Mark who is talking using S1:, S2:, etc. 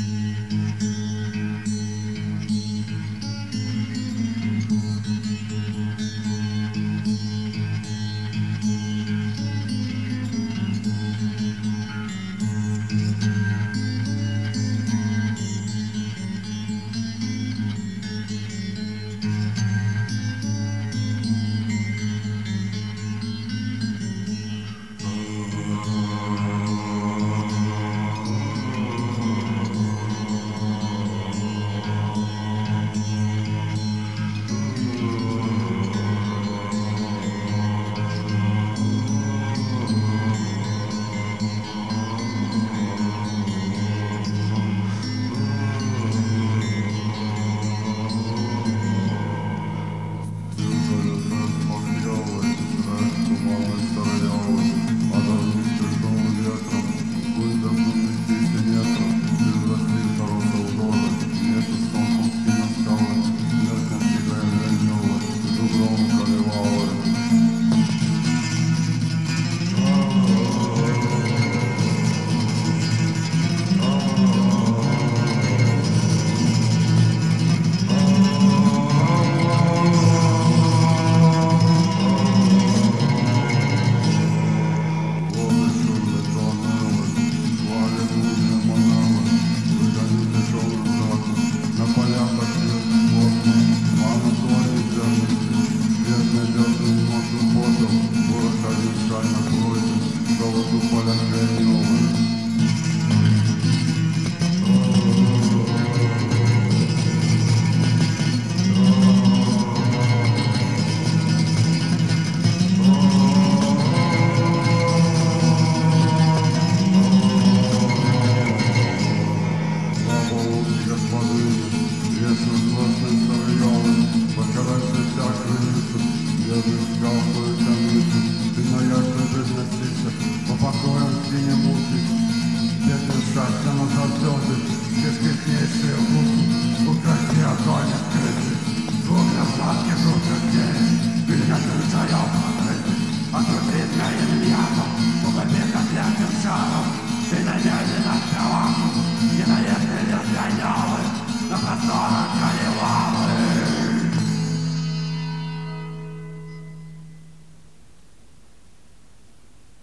S1: Thank Prova tu quale credo you? Pappa kommer in i motet. Hjärten skrattar, man.